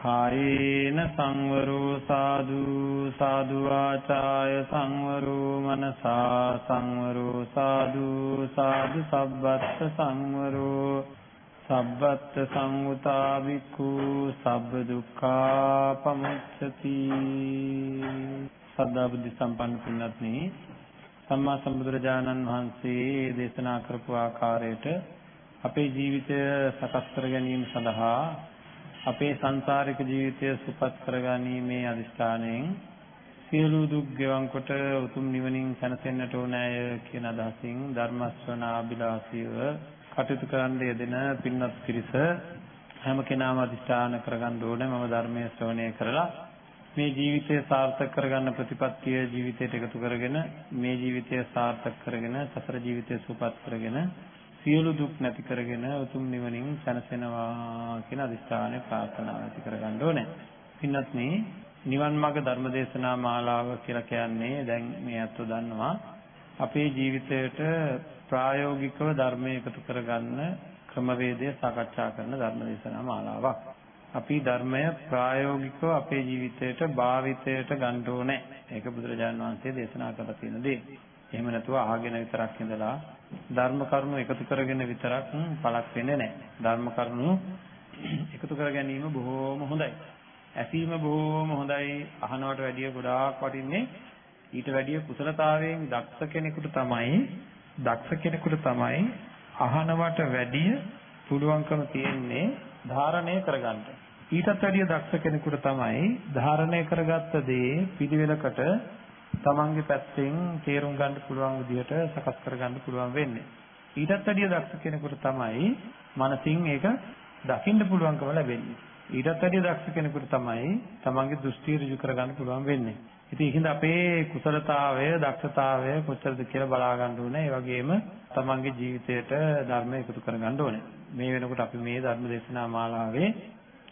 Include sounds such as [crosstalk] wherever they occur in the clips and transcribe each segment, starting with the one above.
කායේන සංවරෝ සාදු සාදු ආචාය සංවරෝ මනසා සංවරෝ සාදු සාදු සබ්බත් සංවරෝ සබ්බත් සංඋතා වික්ඛු සබ්බ දුක්ඛා පමුච්ඡති. සදා බුද්ධ සම්පන්න පින්වත්නි සම්මා සම්බුදුරජාණන් වහන්සේ දේශනා කරපු ආකාරයට අපේ ජීවිතය සකස් කර ගැනීම සඳහා අපේ සංසාරික ජීවිතය සුපත් කරගැනීමේ අදිෂ්ඨානයෙන් සියලු දුක් ගෙවන් කොට උතුම් නිවනින් සැනසෙන්නට ඕනෑය කියන අදහසින් ධර්ම ශ්‍රවණාබිලාසීව කටයුතු කරන්න යෙදෙන පින්වත් පිරිස හැම කෙනාම අදිෂ්ඨාන කරගන්න ඕනේ. මම ධර්මයේ ශ්‍රවණය කරලා මේ ජීවිතය සාර්ථක කරගන්න ප්‍රතිපත්තිය ජීවිතයට එකතු කරගෙන මේ ජීවිතය සාර්ථක කරගෙන සසර ජීවිතය සුපත් කරගෙන සියලු දුක් නැති කරගෙන උතුම් නිවනින් සැනසෙනවා කියන අදිස්ථානය ප්‍රාර්ථනා ඇති කරගන්න ඕනේ. පින්වත්නි, නිවන් මාර්ග ධර්මදේශනා මාලාව කියලා කියන්නේ දැන් මේ අත්ව දන්නවා අපේ ජීවිතයට ප්‍රායෝගිකව ධර්මය එකතු කරගන්න ක්‍රමවේදය සාකච්ඡා කරන ධර්මදේශනා මාලාවක්. අපි ධර්මය ප්‍රායෝගිකව අපේ ජීවිතයට භාවිතයට ගන්න ඕනේ. ඒක බුදුරජාණන් වහන්සේ දේශනා කරලා තියෙන දේ. එහෙම නැතුව අහගෙන විතරක් ඉඳලා ධර්ම කරුණු එකතු කරගෙන විතරක් පළක් වෙන්නේ නැහැ. ධර්ම කරුණු එකතු කර ගැනීම බොහෝම හොඳයි. ඇසීම බොහෝම හොඳයි. අහනවට වැඩිය ගොඩාක් වටින්නේ ඊට වැඩිය කුසලතාවයෙන් දක්ෂ කෙනෙකුට තමයි දක්ෂ කෙනෙකුට තමයි අහනවට වැඩිය පුළුවන්කම තියෙන්නේ ධාරණය කරගන්න. ඊටත් වැඩිය දක්ෂ කෙනෙකුට තමයි ධාරණය කරගත්ත දේ පිළිවෙලකට තමන්ගේ පැත්තෙන් තේරුම් ගන්න පුළුවන් විදිහට සකස් කරගන්න පුළුවන් වෙන්නේ. ඊටත් වැඩිය දක්ෂ කෙනෙකුට තමයි මනසින් ඒක දකින්න පුළුවන්කම ලැබෙන්නේ. ඊටත් වැඩිය දක්ෂ කෙනෙකුට තමයි තමන්ගේ දෘෂ්ටි ඍජු කරගන්න පුළුවන් වෙන්නේ. ඉතින් ඒකින්ද අපේ කුසලතාවය, දක්ෂතාවය කොච්චරද කියලා බලා ගන්න ඕනේ. ඒ වගේම තමන්ගේ ජීවිතයට ධර්ම එකතු කරගන්න ඕනේ. මේ වෙනකොට අපි මේ ධර්ම දේශනා මාලාවේ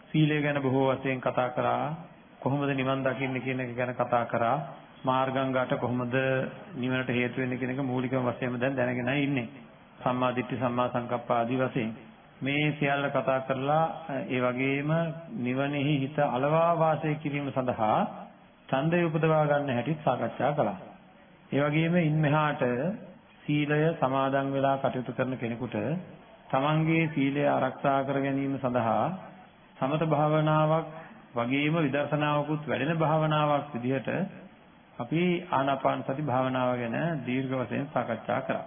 සීලය ගැන බොහෝ වශයෙන් කතා කරා. කොහොමද නිවන් දකින්නේ කියන එක ගැන කතා කරා. මාර්ගංගාට කොහොමද නිවනට හේතු වෙන්නේ කියන එක මූලිකම වශයෙන්ම දැන් දැනගෙනයි ඉන්නේ. සම්මා දිට්ඨි සම්මා සංකප්ප ආදී වශයෙන්. මේ සියල්ල කතා කරලා ඒ වගේම නිවනෙහි හිත අලවා වාසය කිරීම සඳහා ඡන්දය උපදවා ගන්න හැටි සාකච්ඡා කළා. ඒ වගේම ඉන් මෙහාට සීලය සමාදන් වෙලා කටයුතු කරන කෙනෙකුට තමන්ගේ සීලය ආරක්ෂා කර ගැනීම සඳහා සමත භාවනාවක් වගේම විදර්ශනාවකුත් වැඩෙන භාවනාවක් විදිහට අපි ආනාපාන සති භාවනාව ගැන දීර්ඝ වශයෙන් සාකච්ඡා කරා.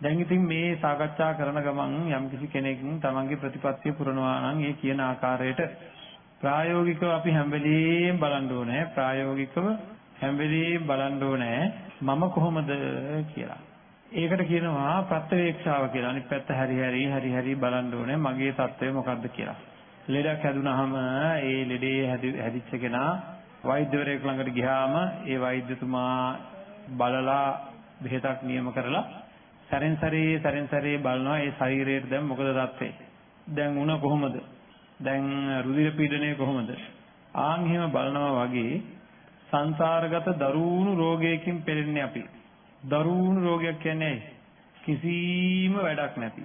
දැන් ඉතින් මේ සාකච්ඡා කරන ගමන් යම්කිසි කෙනෙක් තමන්ගේ ප්‍රතිපත්තිය පුරනවා නම් ඒ කියන ආකාරයට ප්‍රායෝගිකව අපි හැම වෙලෙම බලන්න ඕනේ ප්‍රායෝගිකව හැම වෙලෙම බලන්න ඕනේ මම කොහොමද කියලා. ඒකට කියනවා ප්‍රත්‍යවේක්ෂාව කියලා. අනිත් පැත්ත හරි හරි හරි හරි බලන්න ඕනේ මගේ தත්ත්වය මොකද්ද කියලා. ලෙඩක් හැදුනහම ඒ ලෙඩේ හැදිච්ච කෙනා වෛද්‍යවරයෙක් ළඟට ගියාම ඒ වෛද්‍යතුමා බලලා බෙහෙතක් නියම කරලා සැරෙන් සැරේ සැරෙන් සැරේ බලනවා ඒ ශරීරයට දැන් මොකද තත්ත්වේ දැන් උණ කොහොමද? දැන් රුධිර පීඩනය කොහොමද? ආන් එහෙම බලනවා වගේ සංසාරගත දරුණු රෝගයකින් පෙළෙන්නේ අපි. දරුණු රෝගයක් කියන්නේ කිසිම වැඩක් නැති.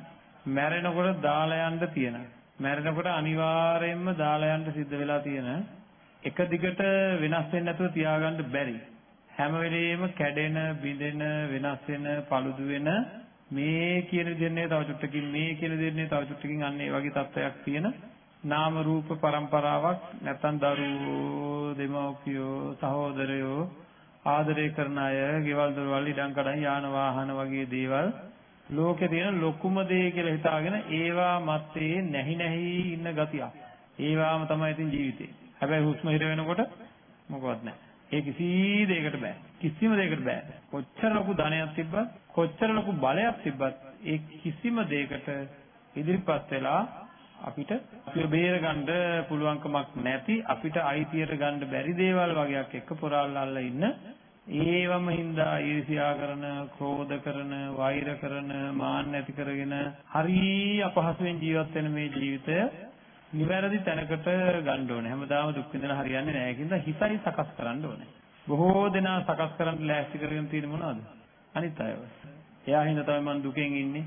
මැරෙනකොට දාලා යන්න තියෙන. මැරෙනකොට අනිවාර්යයෙන්ම දාලා යන්න සිද්ධ වෙලා තියෙන එක දිගට වෙනස් වෙන්නේ නැතුව තියාගන්න බැරි. හැම වෙලෙම කැඩෙන, බිඳෙන, වෙනස් වෙන, paludu වෙන මේ කියන දෙන්නේ තව චුට්ටකින් මේ කියන දෙන්නේ තව චුට්ටකින් අන්න ඒ වගේ තත්ත්වයක් තියෙන නාම රූප પરම්පරාවක් නැත්නම් දරුවෝ දෙමව්පියෝ සහෝදරයෝ ආදරය කරන අය, ගෙවල් දොරවල් ඉඩම් කඩම් යාන වාහන වගේ දේවල් ලෝකේ තියෙන ලොකුම දේ කියලා හිතාගෙන ඒවා මැත්තේ නැහි නැහි ඉන්න ගතිය. ඒවාම තමයි ඉතින් ජීවිතේ. හැබැයි හුස්ම හිර වෙනකොට මොකවත් නැහැ. ඒ කිසි දෙයකට බෑ. කිසිම දෙයකට බෑ. කොච්චර ලොකු ධනයක් තිබ්බත්, කොච්චර ලොකු බලයක් තිබ්බත් ඒ කිසිම දෙයකට ඉදිරිපත් වෙලා අපිට අපිව බේර ගන්න පුළුවන්කමක් නැති අපිට අයිතියට ගන්න බැරි දේවල් වගේක් එක පොරාල්ලා ඉන්න ඒවම හින්දා ඊර්ෂ්‍යා කරන, ක්‍රෝධ කරන, වෛර කරන, මාන්න ඇති කරගෙන හරි අපහසුවෙන් ජීවත් වෙන මේ ජීවිතය නිවැරදි තැනකට ගන්න ඕනේ. හැමදාම දුක් විඳලා හරියන්නේ නැහැ කියනද හිතයි සකස් කරන්න ඕනේ. බොහෝ දෙනා සකස් කරන්න ලෑස්ති කරගෙන තියෙන මොනවද? අනිත් අයව. එයා හින්දා තමයි මම දුකෙන් ඉන්නේ.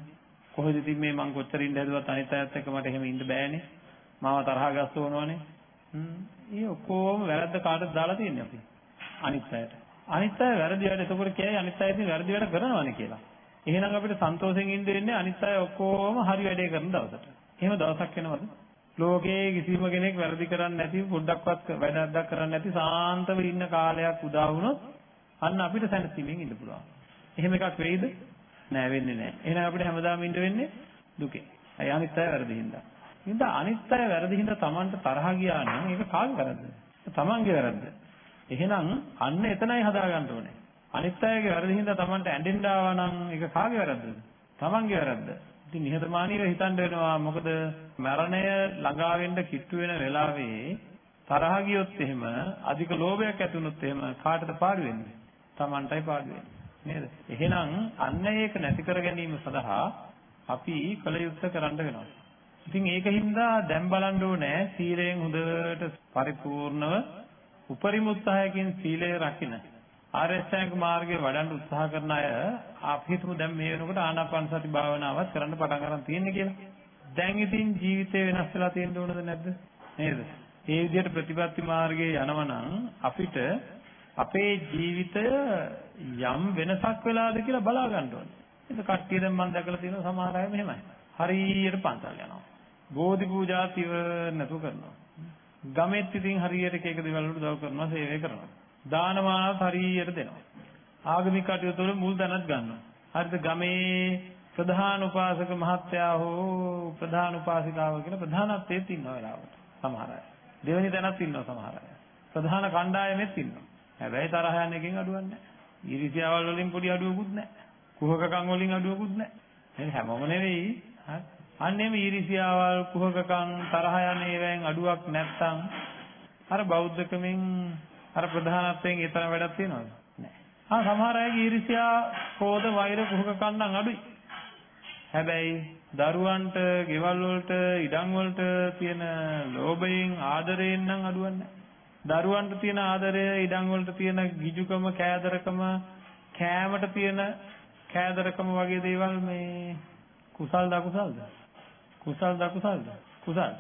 කොහෙද ඉතින් මේ මං කොච්චර ඉඳ හැදුවත් අනිත් අයත් එක්ක මට එහෙම ඉන්න බෑනේ. මාව තරහ ගස්සවනවනේ. හ්ම්. ඒ ඔක්කොම වැරද්ද කාටද දාලා තියන්නේ අපි? අනිත් අයට. අනිත් අය වැරදි වැඩ එතකොට කියයි අනිත් අය ඉතින් වැරදි වැඩ කරනවානේ කියලා. එහෙනම් අපිට සන්තෝෂෙන් ඉන්න වෙන්නේ අනිත් අය ඔක්කොම හරි වැඩේ කරන දවසට. එහෙම දවසක් එනවද? ලෝකේ කිසිම කෙනෙක් වැරදි කරන්නේ නැති පොඩ්ඩක්වත් වැඩක් කරන්නේ නැති සාන්තව ඉන්න කාලයක් උදා වුණොත් අන්න අපිට සැනසීමෙන් ඉන්න පුළුවන්. එහෙම එකක් වෙයිද? නෑ වෙන්නේ නෑ. එහෙනම් අපිට හැමදාම ඉන්න වෙන්නේ දුකේ. අය අනිත් අය වැරදි හින්දා. හින්දා අනිත් අය වැරදි හින්දා Tamanට තරහ ගියා නම් ඒක කාගේ වැරද්දද? Tamanගේ වැරද්ද. එහෙනම් අන්න එතනයි හදාගන්න ඕනේ. අනිත් අයගේ වැරදි හින්දා Tamanට ඇඬෙන්න ආවා නම් ඒක කාගේ වැරද්දද? Tamanගේ වැරද්ද. ඉතින් නිහතමානීව හිතන්න වෙනවා මොකද මරණය ළඟා වෙන්න කිට්ටු වෙන වෙලාවේ තරහ ගියොත් එහෙම අධික ලෝභයක් ඇති වුණොත් එහෙම කාටද පාඩු වෙන්නේ? Tamanටයි පාඩු වෙන්නේ. නේද? එහෙනම් අන්න ඒක නැති කර ගැනීම සඳහා අපි කල යුත්තේ කරන්න වෙනවා. ඉතින් ඒකින්ද දැන් බලන්න ඕනේ සීලයෙන් හොඳට පරිපූර්ණව උපරිම උත්සාහයකින් සීලය රකින්න. ආර්යශ්‍රැංග මාර්ගයේ වඩන්න උත්සාහ කරන අය අපි හිතමු දැන් මේ වෙනකොට ආනාපාන සති භාවනාවත් කරන්න පටන් ගන්න තියෙන්නේ කියලා. දැන් ඉතින් ජීවිතේ වෙනස් වෙලා තියෙන්න ඕනද නැද්ද? නේද? ඒ විදිහට ප්‍රතිපත්ති මාර්ගයේ යනවා නම් අපිට අපේ ජීවිතය යම් වෙනසක් වෙලාද කියලා බලා ගන්න ඕනේ. ඒක කට්ටිය දැන් මම දැකලා තියෙනවා සමහර අය මෙහෙමයි. හරියට පන්සල් යනවා. බෝධි පූජා තිව නැතුව කරනවා. ගමෙත් ඉතින් හරියට එක එක දේවල් වලට උදව් කරනවා, සේවය කරනවා. දානමානත් හරියට දෙනවා. ආගමික කටයුතු වල මුල් දැනත් ගන්නවා. හරිද ගමේ ප්‍රධාන උපාසක මහත්තයා හෝ ප්‍රධාන උපාසිකාව කියලා ප්‍රධානත්වයේත් ඉන්නවා වෙලාවට. සමහර අය. දෙවෙනි තැනත් ඉන්නවා සමහර අය. ප්‍රධාන කණ්ඩායමෙත් ඉන්නවා. හැබැයි තරහ යන එකෙන් අඩුවක් නැහැ. ඊර්ෂ්‍යාවල් වලින් පොඩි අඩුවකුත් නැහැ. කුහකකම් වලින් අඩුවකුත් නැහැ. එහෙනම් හැමෝම නෙවෙයි. අන්නේම ඊර්ෂ්‍යාවල් කුහකකම් තරහ යන ඒවායින් අඩුවක් නැත්තම් අර බෞද්ධකමෙන් අර ප්‍රධානත්වයෙන් ඒ තරම් වැඩක් තියනවද? නැහැ. ආ සමහර අයගේ ඊර්ෂ්‍යා, ක්‍රෝධ, වෛර කුහකකම් නම් අඩුයි. හැබැයි දරුවන්ට, ගෙවල් වලට, ඉඩම් වලට තියෙන ලෝභයෙන්, ආදරයෙන් නම් අඩුවක් නැහැ. දරුවන්ට තියෙන ආදරය, ඉඩම් වලට තියෙන ගිජුකම, කෑදරකම, කෑමට තියෙන කෑදරකම වගේ දේවල් මේ කුසල්ද අකුසල්ද? කුසල්ද අකුසල්ද? කුසල්.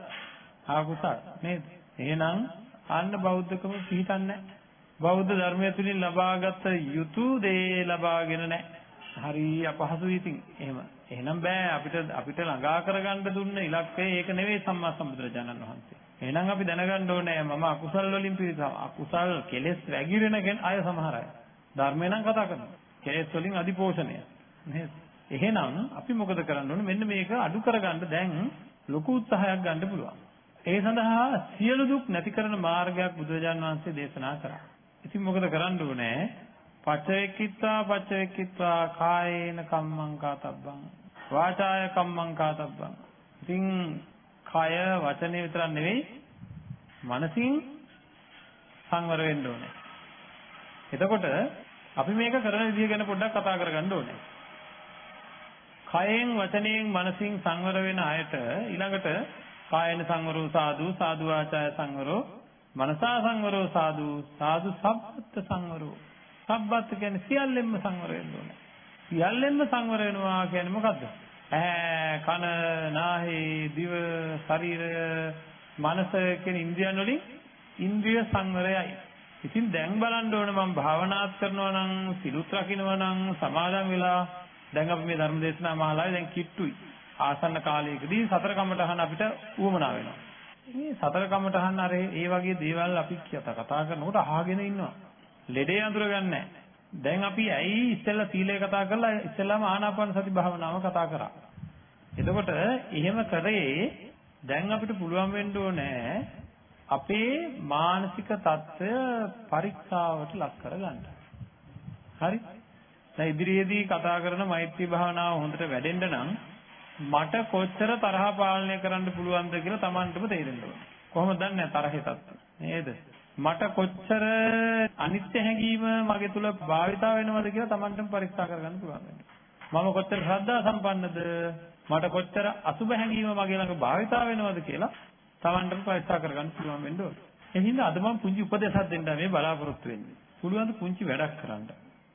ආ කුසල් නේද? එහෙනම් අන්න බෞද්ධකම පිළිතන්නේ බෞද්ධ ධර්මය තුලින් ලබාගත යුතු දේ ලබාගෙන නැහැ. හරි අපහසුයි ඉතින් එහෙම. එහෙනම් බෑ අපිට අපිට ළඟා කරගන්න දුන්න ඉලක්කය ඒක නෙවෙයි සම්මා සම්බුදුරජාණන් වහන්සේ. එහෙනම් අපි දැනගන්න ඕනේ මම අකුසල් වලින් පිරිසම අකුසල් කෙලෙස් වැగిරෙන අය සමහර අය. ධර්මය නම් කතා කරනවා. කෙලෙස් වලින් අදිපෝෂණය. නේද? එහෙනම් අපි මොකද කරන්න ඕනේ? මෙන්න මේක අඩු කරගන්න දැන් ලොකු උත්සාහයක් ගන්න පුළුවන්. ඒ සඳහා සියලු දුක් නැති කරන මාර්ගයක් බුදුරජාන් වහන්සේ දේශනා කරා. ඉතින් මොකද කරන්න ඕනේ? පච්චවෙක්කිත්වා පච්චවෙක්කිත්වා කායේන කම්මං කාතබ්බං වාචාය කම්මං කාතබ්බං. ඉතින් කය වචනේ විතරක් නෙවෙයි මනසින් සංවර වෙන්න ඕනේ. එතකොට අපි මේක කරන විදිය ගැන පොඩ්ඩක් කතා කරගන්න ඕනේ. කයෙන් වචනයෙන් මනසින් සංවර වෙන අයට ඊළඟට කායන සංවරෝ සාදු සාදු ආචාය සංවරෝ මනසා සංවරෝ සාදු සාදු සබ්බත් සංවරෝ සබ්බත් කියන්නේ සියල්ලෙන්ම සංවර වෙන්න ඕනේ. සියල්ලෙන්ම සංවර වෙනවා කියන්නේ මොකද්ද? ඇහැ කන නාහි දිව ශරීරය මනස කියන ඉන්ද්‍රියන් වලින් ඉන්ද්‍රිය සංවරයයි. ඉතින් දැන් බලන්න ඕනේ මම භාවනාත් කරනවා නම් සිලුත් රකින්නවා නම් සමාදන් වෙලා දැන් අපි මේ ධර්ම දේශනා මාලාවේ දැන් කිට්ටුයි. ආසන්න කාලයකදී සතර කමඨහන අපිට උවමනා වෙනවා. මේ සතර කමඨහන අර ඒ වගේ දේවල් අපි කතා කරනකොට අහගෙන ඉන්නවා. ලෙඩේ අඳුරගන්නේ දැන් අපි ඇයි ඉස්සෙල්ලා සීලය කතා කරලා ඉස්සෙල්ලාම ආනාපාන සති භාවනාව කතා කරා. එතකොට එහෙම කරේ දැන් අපිට පුළුවන් වෙන්න ඕනේ අපේ මානසික தত্ত্বය පරීක්ෂාවට ලක් කරගන්න. හරි? දැන් ඉදිරියේදී කතා කරන මෛත්‍රී භාවනාව හොඳට වැඩෙන්න නම් මට කොච්චර තරහ පාලනය කරන්න පුළුවන්ද කියලා Tamanටම තේරෙන්න ඕනේ. කොහොමද දන්නේ තරහේ තත්ත්වය? නේද? මට කොච්චර අනිත්‍ය හැඟීම මගේ තුල භාවිතා වෙනවද කියලා Tamanටම පරීක්ෂා කරගන්න පුළුවන් වෙනවා. මම කොච්චර ශ්‍රද්ධා සම්පන්නද? මට කොච්චර අසුබ හැඟීම මගේ ළඟ භාවිතා වෙනවද කියලා Tamanටම පරීක්ෂා කරගන්න පුළුවන් වෙන්න ඕනේ. එහෙනම් අද මම පුංචි උපදේශයක් දෙන්න මේ බලාපොරොත්තු වෙන්නේ. පුළුවන් පුංචි වැඩක් කරන්න.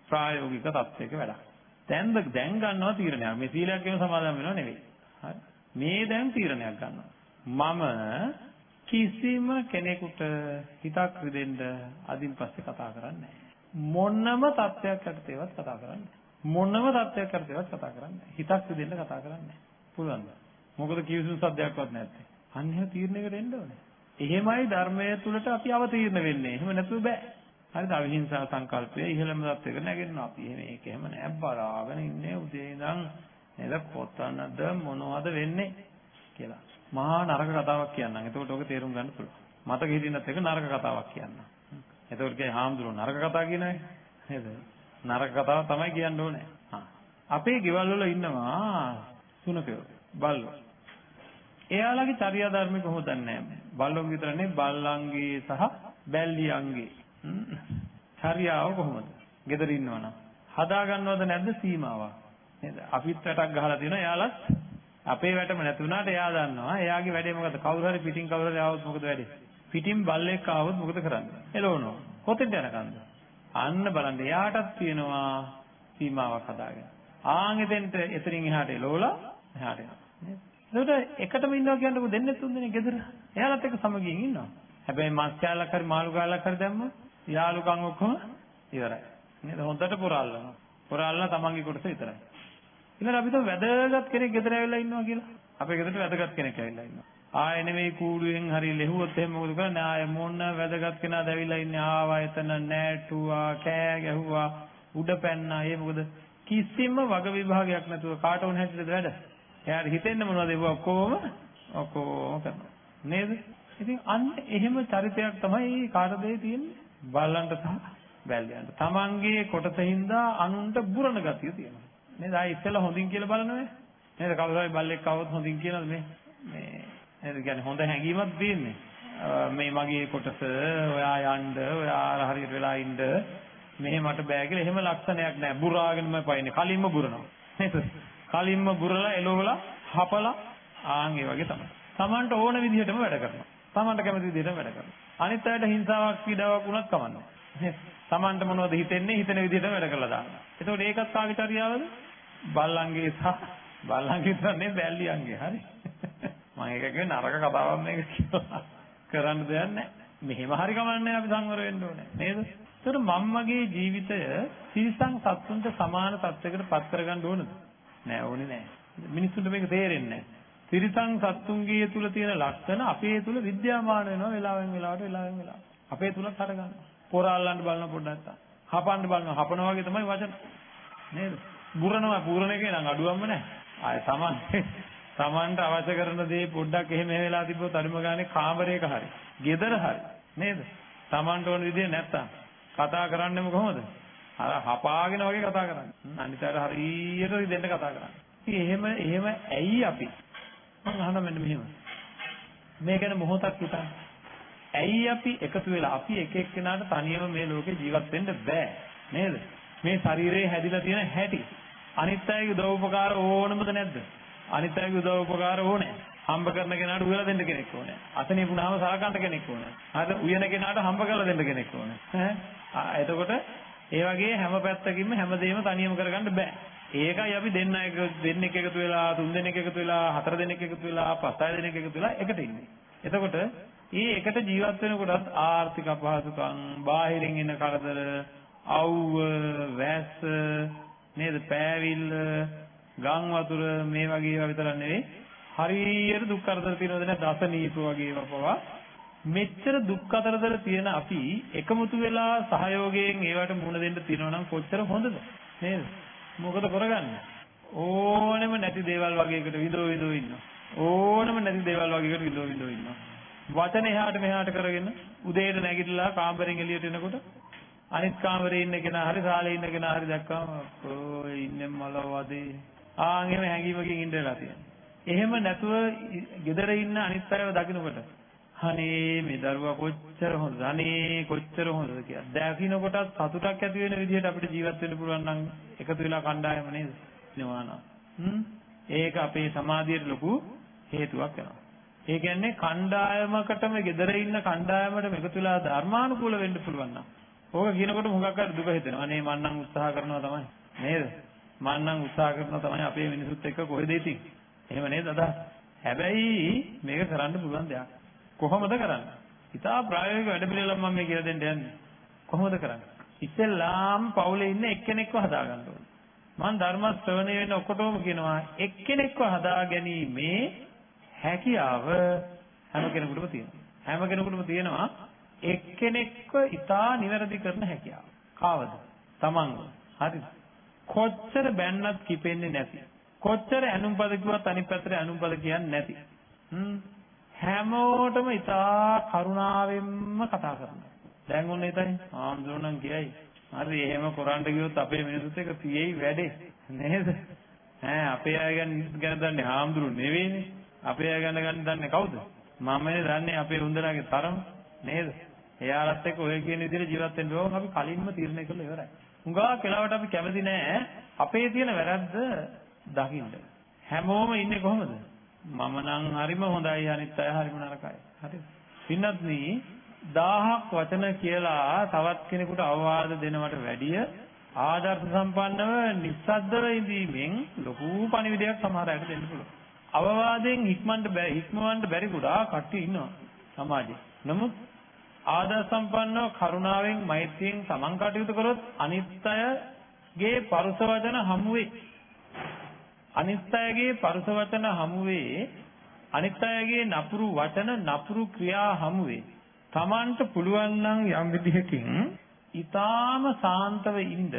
ප්‍රායෝගික තත්ත්වයක වැඩක්. දැන් දැන් ගන්නවා තීරණයක්. මේ සීලයක් කියන සමාදම් වෙනව නෙවෙයි. හරි. මේ දැන් තීරණයක් ගන්නවා. මම කිසිම කෙනෙකුට හිතක් රිදෙන්න අදින් පස්සේ කතා කරන්නේ මොනම තත්ත්වයක් යටතේවත් කතා කරන්නේ මොනම තත්ත්වයක් යටතේවත් කතා කරන්නේ හිතක් රිදෙන්න කතා කරන්නේ පුළුවන්ද? මොකද කිවිසුම් සද්දයක්වත් නැත්තේ. අන්න එහෙම තීරණයකට එන්න ඕනේ. එහෙමයි ධර්මයේ තුලට අපි අවතීර්ණ වෙන්නේ. එහෙම නැතුව බෑ. හරිද අවිහිංසා සංකල්පය ඉහළම තත්ත්වයකට නැගෙනවා අපි එහෙම ඒක එහෙම නෑ බලාගෙන ඉන්නේ උදේ ඉඳන් නේද කොතනද මොනවද වෙන්නේ කියලා මහා නරක කතාවක් කියන්නම්. එතකොට ඔක තේරුම් ගන්න පුළුවන්. මතක හිටින්නත් එක නරක කතාවක් කියන්නම්. එතකොට කිය හාමුදුරුවෝ නරක කතා කියනයි නේද? නරක කතාව තමයි කියන්න ඕනේ. අපේ ගෙවල් වල ඉන්නවා සුනකයෝ බල්ලෝ. එයාලගේ චර්යා ධර්ම කොහොමද නැහැ. බල්ලෝ විතර නෙවෙයි බල්ලන්ගේ සහ බැල්ලියන්ගේ. චර්යාව කොහොමද? ගෙදර ඉන්නවනම්. හදා ගන්නවද නැද්ද සීමාවක්? නේද? අපිත් වැටක් ගහලා තියෙනවා. එයාලත් අපේ වැටම නැති වුණාට එයා දන්නවා. එයාගේ වැඩේ මොකද? කවුරු හරි පිටින් කවුරු හරි ආවොත් මොකද වැඩේ? පිටින් බල්ලෙක් ආවොත් මොකද කරන්නේ? එළවනවා. කොතෙන්ද යනකන්ද? අන්න බලන්න. එයාටත් තියෙනවා සීමාවක් හදාගෙන. ආන් එතෙන්ට එතනින් එහාට එළවලා එහාට යනවා. ඒකට එකටම ඉන්නවා කියන්නකො දෙන්නේ තුන් දෙනෙක් ගෙදර. එයාලත් එක්ක සමගියෙන් ඉන්නවා. හැබැයි මස් කෑල්ලක් හරි මාළු කෑල්ලක් හරි දැම්ම යාළුකම් ඔක්කොම ඉවරයි නේද හොඳට පුරාල්නවා පුරාල්ලා තමන්ගේ කොටස විතරයි ඊළඟ අපි તો වැදගත් කෙනෙක් ගෙදර ඇවිල්ලා ඉන්නවා කියලා. අපේ ගෙදරට වැදගත් කෙනෙක් ඇවිල්ලා ඉන්නවා. ආයෙ නෙමෙයි කූඩුවෙන් හරි ලෙහුවොත් එහෙම මොකද කරන්නේ? ආයෙ මොන වැදගත් කෙනාද ඇවිල්ලා ඉන්නේ? ආවා එතන නෑටුවා, කෑ ගැහුවා, උඩ පැන්නා. ඒ මොකද කිසිම වග විභාගයක් නැතුව කාට වුණ හැටිද වැඩ? එයාට හිතෙන්න මොනවද ඒව ඔක්කොම ඔක්කොම කරනවා. නේද? ඉතින් අන්න එහෙම චරිතයක් තමයි කාටද තියෙන්නේ? බල්ලන්ට සහ බැල්ලියන්ට. Tamange කොටසින්දා අනුන්ට බුරණ ගතිය තියෙනවා. නේද? ආයි ඉස්සෙල්ලා හොඳින් කියලා බලනවනේ. නේද? කවුරු හරි බල්ලෙක් આવොත් හොඳින් කියනද මේ මේ නේද? කියන්නේ හොඳ හැඟීමක් දෙන්නේ. මේ මගේ කොටස ඔයා යන්න ඔයා හරියට වෙලා ඉන්න මෙහෙ මට බෑ කියලා එහෙම ලක්ෂණයක් නෑ. බුරාගෙනම පයින්නේ. කලින්ම බුරනවා. නේද? කලින්ම බුරලා එළවලා හපලා ආන් ඒ වගේ තමයි. Tamanට ඕන විදිහටම වැඩ කරනවා. Tamanට කැමති විදිහටම වැඩ කරනවා. අනිත් අයට හිංසාවක් පීඩාවක් වුණත් කමන්නේ. නේද? [laughs] Tamanට මොනවද හිතෙන්නේ? හිතන විදිහටම වැඩ කරලා දානවා. එතකොට ඒකත් කාගේ චර්යාවද? බල්ලන්ගේ සහ බල්ලන්ගේ තමයි බැල්ලියන්ගේ. හරි. [laughs] මම ඒක කියන්නේ නරක කතාවක් මේක කියලා. [laughs] කරන්න දෙයක් නැහැ. මෙහෙම හරි කමන්නේ අපි සංවර වෙන්න ඕනේ. නේද? ඒතර මම්මගේ ජීවිතය සීසං සත්තුන්ට සමාන තත්යකට පත් කරගන්න ඕනද? නෑ ඕනේ නෑ. මිනිස්සුන්ට මේක තේරෙන්නේ නෑ. තිරිසං සත්තුන්ගේ තුල තියෙන ලක්ෂණ අපේ තුල විද්‍යාමාන වෙනවා වෙලාවෙන් වෙලාවට වෙලාවෙන් වෙලාවට අපේ තුලත් හට ගන්නවා පොරාල්ලන්න බලන පොඩ්ඩක් නැත්තම් හපන්න බලනවා හපනවා වගේ තමයි වචන නේද පුරනවා පුරණ එකේ නම් අඩුවක්ම නැහැ. ආය තමන් තමන්ට අවශ්‍ය කරන දේ පොඩ්ඩක් එහෙම වෙලා තිබ්බොත් අඩුම ගානේ කාමරයක හරි, ගෙදර හරි නේද? තමන්ට ඕන විදිහ නැත්තම් කතා කරන්නෙම කොහොමද? අර හපාගෙන වගේ කතා කරන්නේ. අනිත් අයට හරියට දෙන්න කතා කරන්නේ. ඉතින් එහෙම එහෙම ඇයි අපි? මම අහන මෙන්න මෙහෙම. මේ ගැන මොහොතක් හිතන්න. ඇයි අපි එකතු වෙලා අපි එක එක්කෙනාට තනියම මේ ලෝකේ ජීවත් වෙන්න බෑ නේද? මේ ශරීරයේ හැදිලා තියෙන හැටි අනිත් අයගේ උදව් උපකාර ඕනමද නැද්ද? අනිත් අයගේ උදව් උපකාර ඕනේ. හම්බ කරන කෙනාට උයලා දෙන්න කෙනෙක් ඕනේ. අතනිය වුණාම සලකන්න කෙනෙක් ඕනේ. හරිද? උයන කෙනාට හම්බ කරලා දෙන්න කෙනෙක් ඕනේ. ඈ එතකොට ඒ වගේ හැම පැත්තකින්ම හැමදේම තනියම කරගන්න බෑ. ඒකයි අපි දෙන්න එක දෙන්නෙක් එකතු වෙලා තුන් දෙනෙක් එකතු වෙලා හතර දෙනෙක් එකතු වෙලා පස් හය දෙනෙක් එකතු වෙලා එකට ඉන්නේ. එතකොට මේ එකට ජීවත් වෙනකොටත් ආර්ථික අපහසුකම්, බාහිරින් එන කරදර, අවුව, වැස්ස, නේද? පෑවිල්ල, ගම් වතුර මේ වගේ ඒවා විතරක් නෙවෙයි හරියට දුක් කරදර තියෙනවද නැත්නම් අසනීප වගේ ඒවා පවා මෙච්චර දුක් අතරතර තියෙන අපි එකමුතු වෙලා සහයෝගයෙන් ඒවට මුහුණ දෙන්න තියෙනවා නම් කොච්චර හොඳද නේද? මොකද කරගන්නේ? ඕනෙම නැති දේවල් වගේකට විදෝ විදෝ ඉන්නවා. ඕනෙම නැති දේවල් වගේකට විදෝ විදෝ ඉන්නවා. වචන එහාට මෙහාට කරගෙන උදේට නැගිටලා කාමරෙන් එළියට එනකොට අනිත් කාමරේ ඉන්න කෙනා හරි සාලේ ඉන්න කෙනා හරි දැක්කම ඔය ඉන්නේ මල වදේ. ආන් එහෙම හැංගීමකින් ඉඳලා තියෙනවා. එහෙම නැතුව ගෙදර ඉන්න අනිත් අයව දකින්නකොට අනේ මේ දරුවා කොච්චර හොඳද අනේ කොච්චර හොඳද කියලා. දැකිනකොටත් සතුටක් ඇති වෙන විදිහට අපිට ජීවත් වෙන්න පුළුවන් නම් එකතු වෙලා කණ්ඩායම නේද? නවානා. හ්ම්. ඒක අපේ සමාධියට ලොකු හේතුවක් වෙනවා. ඒ කියන්නේ කණ්ඩායමකටම ගෙදර ඉන්න කණ්ඩායමටම එකතු වෙලා ධර්මානුකූල වෙන්න පුළුවන් නම්. ඕක කියනකොට මොකක් හරි දුක හිතෙනවා. අනේ මං නම් උත්සාහ කරනවා තමයි. නේද? මං නම් උත්සාහ කරනවා තමයි අපේ මිනිසුත් එක්ක කොහෙද ඉතින්. එහෙම නේද අදහස්? හැබැයි මේක කරන්න පුළුවන් දෙයක්. කොහොමද කරන්නේ? ඉතා ප්‍රායෝගික වැඩ පිළිවෙලක් මම මේ කියලා දෙන්න යන්නේ. කොහොමද කරන්නේ? ඉස්සෙල්ලාම පවුලේ ඉන්න එක්කෙනෙක්ව හදාගන්න ඕනේ. මම ධර්ම ශ්‍රවණය වෙන ඔක්කොටම කියනවා එක්කෙනෙක්ව හදා ගැනීමේ හැකියාව හැම කෙනෙකුටම තියෙනවා. හැම කෙනෙකුටම තියෙනවා එක්කෙනෙක්ව ඉතා නිවැරදි කරන හැකියාව. කාවද? තමන්ව. හරිද? කොච්චර බැන්නත් කිපෙන්නේ නැති. කොච්චර ඇනුම්පද කිව්වත් අනිත් පැත්තට ඇනුම්පද කියන්නේ නැති. හ්ම් හැමෝටම ඉතා කරුණාවෙන්ම කතා කරනවා. දැන් ඔන්න එතන ආම්දුරණම් කියයි. හරි එහෙම කරන්න ගියොත් අපේ මිනිස්සුත් එක තියෙයි වැඩේ. නේද? ඈ අපේ අය ගැන ගැන දන්නේ ආම්දුරු නෙවෙයිනේ. අපේ අය ගැන ගන්න දන්නේ කවුද? මමනේ දන්නේ අපේ හොඳලාගේ තරම නේද? එයාලත් එක්ක ඔය කියන විදිහට ජීවත් වෙන්න ඕන අපි කලින්ම තීරණය කරලා ඉවරයි. හුඟා කෙලවට අපි කැමති නෑ අපේ තියෙන වැරද්ද දකින්න. හැමෝම ඉන්නේ කොහොමද? මම නම් හරිම හොඳයි අනිත් අය හරිම නරකයි. හරිද? පින්නත් නී 1000ක් වචන කියලා තවත් කෙනෙකුට අවවාද දෙනවට වැඩිය ආදර්ශ සම්පන්නව නිස්සද්දව ඉඳීමෙන් ලොකු පණිවිඩයක් සමහර අයට දෙන්න පුළුවන්. අවවාදයෙන් හික්මන්ට බැරි හික්මවන්න බැරි ගොඩාක් කට්ටිය ඉන්නවා සමාජයේ. නමුත් ආදර්ශ සම්පන්නව කරුණාවෙන් මෛත්‍රියෙන් සමන් කටයුතු කරොත් අනිත් අයගේ පරුස වචන හමුවේ අනිත් අයගේ පරුස වචන හමුවේ අනිත් අයගේ නපුරු වචන නපුරු ක්‍රියා හමුවේ Tamanට පුළුවන් නම් යම් විදිහකින් ඊටාම සාන්තව ඉන්න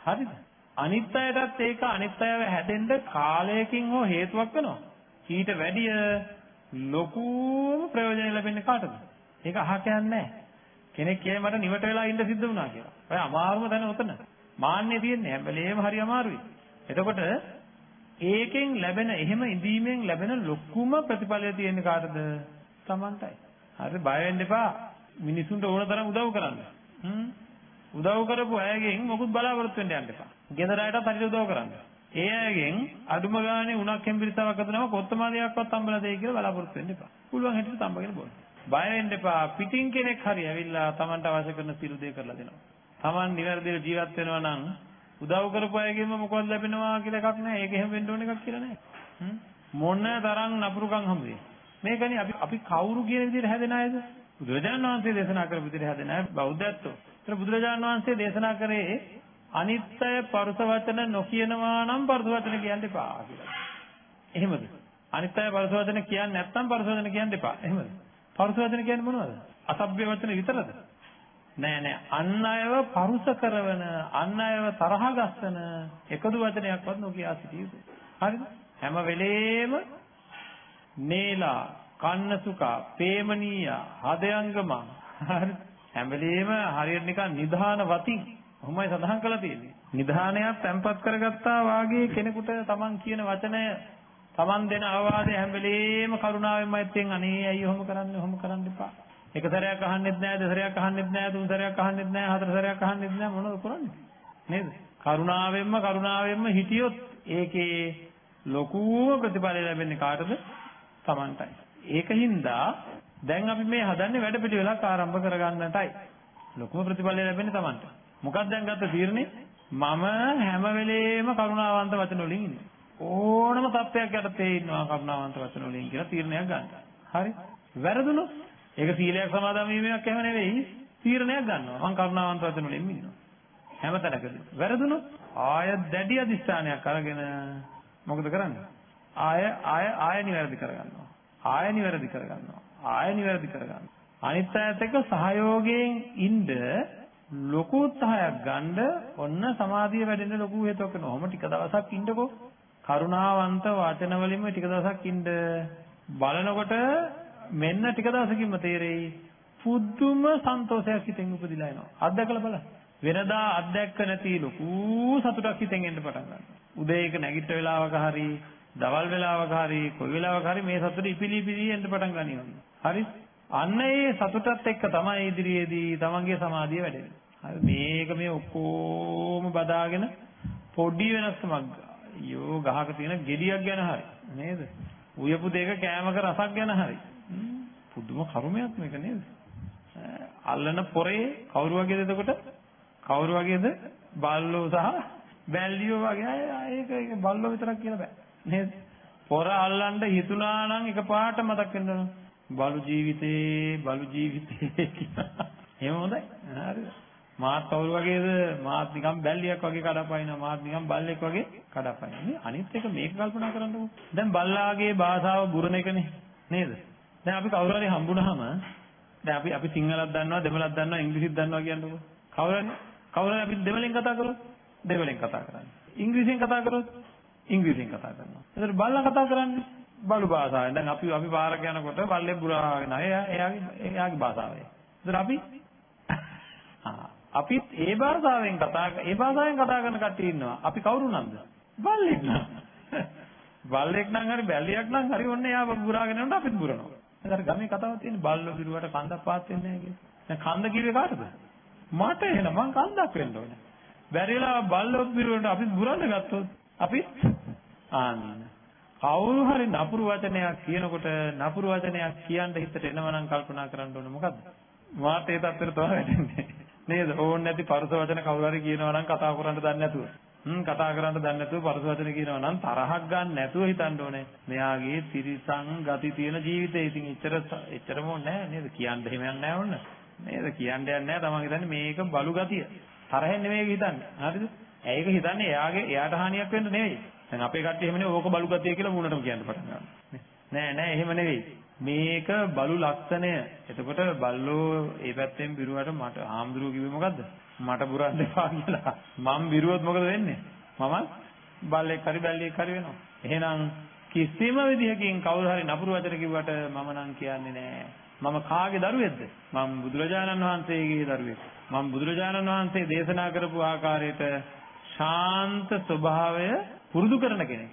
හරිද අනිත් අයටත් ඒක අනිත් අයව හැදෙන්න කාලයකින් හෝ හේතුවක් වෙනවා ඊට වැඩිය ලොකුම ප්‍රයෝජන ලැබෙන්නේ කාටද ඒක අහක යන්නේ කෙනෙක් කියයි මට නිවට වෙලා ඉන්න සිද්ධ වුණා කියලා. ඔය අමාරුම තැන උතන. මාන්නේ තියෙන්නේ හැම වෙලේම හරි අමාරුයි. එතකොට ඒකෙන් ලැබෙන එහෙම ඉඳීමෙන් ලැබෙන ලොකුම ප්‍රතිඵලය තියෙන්නේ කාටද? Tamanටයි. හරි බය වෙන්න එපා. මිනිසුන්ට ඕන තරම් උදව් කරන්න. හ්ම්. උදව් කරපු අයගෙන් මොකුත් බලාපොරොත්තු වෙන්න යන්න එපා. ගෙදර අයටත් හරියට උදව් කරන්න. ඒ අයගෙන් අඩුම ගානේ උණක් හෙම්බිරිසාවක් අතනම කොත්තමාලියක්වත් හම්බලා දෙයි කියලා බලාපොරොත්තු වෙන්න එපා. පුළුවන් හැටියට තම්බගෙන බොන්න. බය වෙන්න එපා. පිටින් කෙනෙක් හරි ඇවිල්ලා Tamanට අවශ්‍ය කරන සියලු දේ කරලා දෙනවා. Taman නිවැරදිව ජීවත් වෙනවා නම් උදව් කරපු අයගෙම මොකක්ද ලැබෙනවා කියලා එකක් නැහැ. ඒක එහෙම වෙන්න ඕන එකක් කියලා නැහැ. මොන තරම් නපුරුකම් හම්බුවේ. මේකනේ අපි අපි කවුරු කියන විදිහට හැදෙන අයද? බුදුරජාණන් වහන්සේ දේශනා කරපු විදිහට හැදෙන අය බෞද්ධත්වෝ. ඒතර බුදුරජාණන් වහන්සේ දේශනා කරේ අනිත්‍ය පරුස වචන නොකියනවා නම් පරුස වචන කියන්න එපා කියලා. එහෙමද? අනිත්‍ය පරුස වචන කියන්නේ නැත්නම් පරුස වචන කියන්න එපා. එහෙමද? පරුස වචන කියන්නේ මොනවද? අසභ්‍ය වචන විතරද? නෑ නෑ අන් අයව පරුස කරවන අන් අයව තරහ ගස්සන එකදු වචනයක්වත් නොකිය සිටිය යුතුයි. හරිද? හැම වෙලේම නේලා කන්නසුකා ප්‍රේමනීය හදයංගම හරි හැම වෙලේම හරියට නිකන් නිධාන වතින් ඔහොමයි සඳහන් කරලා තියෙන්නේ. නිධානයක් තැම්පත් කරගත්තා වාගේ කෙනෙකුට Taman කියන වචනය Taman දෙන අවවාදය හැම වෙලේම කරුණාවෙන් මෛත්‍රියෙන් අනේ අයියෝ ඔහොම කරන්නේ ඔහොම කරන්න එපා. එක සැරයක් අහන්නෙත් නෑ දෙසරයක් අහන්නෙත් නෑ තුන් සැරයක් අහන්නෙත් නෑ හතර සැරයක් අහන්නෙත් නෑ මොනවද කරන්නේ? නේද? කරුණාවෙන්ම කරුණාවෙන්ම හිටියොත් ඒකේ ලොකුම ප්‍රතිඵල ලැබෙන්නේ කාටද? Tamanටයි. ඒකින්ද දැන් අපි මේ හදන්නේ වැඩ පිළිවෙලක් ආරම්භ කරගන්නටයි. ලොකුම ප්‍රතිඵල ලැබෙන්නේ Tamanට. මොකක්ද දැන් ගත්ත තීරණේ? මම හැම වෙලේම කරුණාවන්ත වචන වලින් ඉන්නේ. ඕනම තත්ත්වයක් යටතේ ඉන්නවා කරුණාවන්ත වචන වලින් කියලා තීරණයක් ගන්න. හරි. වැරදුනොත් ඒක සීලයක් සමාදන් වීමක් එහෙම නෙවෙයි තීරණයක් ගන්නවා. මං කරුණාවන්ත වචන වලින් ඉන්නවා. හැමතැනකදී. වැරදුනොත් ආය දැඩි අදිස්ථානයක් අරගෙන මොකද කරන්නේ? ආය ආය ආය නිවැරදි කරගන්නවා. ආය නිවැරදි කරගන්නවා. ආය නිවැරදි කරගන්නවා. අනිත් අයත් එක්ක සහයෝගයෙන් ඉන්න ලොකු උත්සාහයක් ගන්න ඔන්න සමාධිය වැඩෙන්න ලොකු හේතුවක් වෙනවා. ඔහොම ටික දවසක් ඉන්නකෝ. කරුණාවන්ත වචන වලින්ම ටික දවසක් ඉන්න බලනකොට මෙන්න ටික දවසකින්ම තේරෙයි පුදුම සන්තෝෂයක් හිතෙන් උපදිලා එනවා. අත්දැකලා බලන්න. වෙනදා අත්දැක්ක නැති ලොකු සතුටක් හිතෙන් එන්න පටන් ගන්නවා. උදේ එක නැගිට වෙලාවක හරි, දවල් වෙලාවක හරි, කොයි වෙලාවක හරි මේ සතුට ඉපිලි ඉපිලි එන්න පටන් ගන්නවා. හරි? අන්න ඒ සතුටත් එක්ක තමයි ඉදිරියේදී තමන්ගේ සමාධිය වැඩෙන්නේ. හරි මේක මේ ඔක්කොම බදාගෙන පොඩි වෙනස්කමක් අයියෝ ගහක තියෙන ගෙඩියක් ගැන හරි නේද? උයපු දෙක කෑමක රසක් ගැන හරි. පුදුම කරුමයක් මේක නේද? අල්ලන pore කවුරු වගේද එතකොට? කවුරු වගේද? බල්ලෝ සහ බැල්ලියෝ වගේ අය ඒක ඒක බල්ලෝ විතරක් කියලා බෑ. නේද? pore අල්ලන්න හිතුණා නම් එකපාරට මතක් වෙනවා. බලු ජීවිතේ බලු ජීවිතේ කියලා. එහෙම හොඳයි. හරිද? මාත් කවුරු වගේද? මාත් නිකන් බැල්ලියක් වගේ කඩපයින්නවා. මාත් නිකන් බල්ලෙක් වගේ කඩපයින්නවා. අනිත් එක මේක කල්පනා කරන්නකෝ. දැන් බල්ලාගේ භාෂාව බුරණ එකනේ. නේද? දැන් අපි කවුරු හරි හම්බුනහම දැන් අපි අපි සිංහලක් දන්නවා, දෙමළක් දන්නවා, ඉංග්‍රීසිත් දන්නවා කියන්නකෝ. කවුරු හරි කවුරු හරි අපි දෙමළෙන් කතා කරොත් දෙමළෙන් කතා කරන්නේ. ඉංග්‍රීසියෙන් කතා කරොත් ඉංග්‍රීසියෙන් කතා කරනවා. එතකොට බල්ලා කතා කරන්නේ බලු භාෂාවෙන්. දැන් අපි අපි පාරක යනකොට බල්ලේ බුරාගෙන එයා එයාගේ එයාගේ භාෂාවයි. එතකොට අපි [laughs] අපිත් ඒ භාෂාවෙන් කතා ඒ භාෂාවෙන් කතා කරන කට්ටිය ඉන්නවා. අපි කවුරු නම්ද? බල්ලෙක් නම්. [laughs] බල්ලෙක් නම් හරි බැල්ලියක් නම් හරි ඔන්න එයා බුරාගෙන යනකොට අපිත් බුරනවා. එතන ගමේ කතාවක් තියෙන බල්ලෝ බිරුවට කන්දක් පාත් වෙන්නේ නැහැ කියලා. දැන් කන්ද කිව්වේ කාටද? මට එහෙනම් මං කන්දක් වෙන්න ඕනේ. බැරි වෙලා බල්ලෝ බිරුවට අපිත් බුරන්න ගත්තොත් අපිත් ආන්න කවුරු හරි නපුරු වචනයක් කියනකොට නපුරු වචනයක් කියන්න හිතට එනවා නම් කල්පනා කරන්න ඕනේ මොකද්ද? මාත් ඒ තත්ත්වෙට තමයි වැටෙන්නේ. නේද? ඕන් නැති පරස වචන කවුරු හරි කියනවා නම් කතා කරන්න දන්නේ නැතුව. හ්ම් කතා කරන්න දන්නේ නැතුව පරස වචන කියනවා නම් තරහක් ගන්න නැතුව හිතන්න ඕනේ. මෙයාගේ තිරිසං ගති තියෙන ජීවිතේ ඉතින් එච්චර එච්චරම නෑ නේද? කියන්න එහෙම යන්නේ නෑ ඔන්න. නේද? කියන්න යන්නේ නෑ තමන් හිතන්නේ මේක බලු ගතිය. තරහෙන් නෙමෙයි හිතන්නේ. හරිද? ඒක හිතන්නේ එයාගේ එයාට හානියක් වෙන්න නෙවෙයි. දැන් අපේ කට්ටිය එහෙම නෙවෙයි ඕක බලු ගතිය කියලා මූණටම කියන්න පටන් ගන්නවා. නෑ නෑ එහෙම නෙවෙයි. මේක බලු ලක්ෂණය. එතකොට බල්ලෝ ඒ පැත්තෙන් බිරුවට මට ආම්දුරුව කිව්වේ මොකද්ද? මට බුරන්න එපා කියලා. මම බිරුවොත් මොකද වෙන්නේ? මම බල්ලෙක් හරි බැල්ලියෙක් හරි වෙනවා. එහෙනම් කිසිම විදිහකින් කවුරු හරි නපුරු වචන කිව්වට මම නම් කියන්නේ නෑ. මම කාගේ දරුවෙක්ද? මම බුදුරජාණන් වහන්සේගේ දරුවෙක්. මම බුදුරජාණන් වහන්සේ දේශනා කරපු ආකාරයට ශාන්ත ස්වභාවය පුරුදු කරන කෙනෙක්.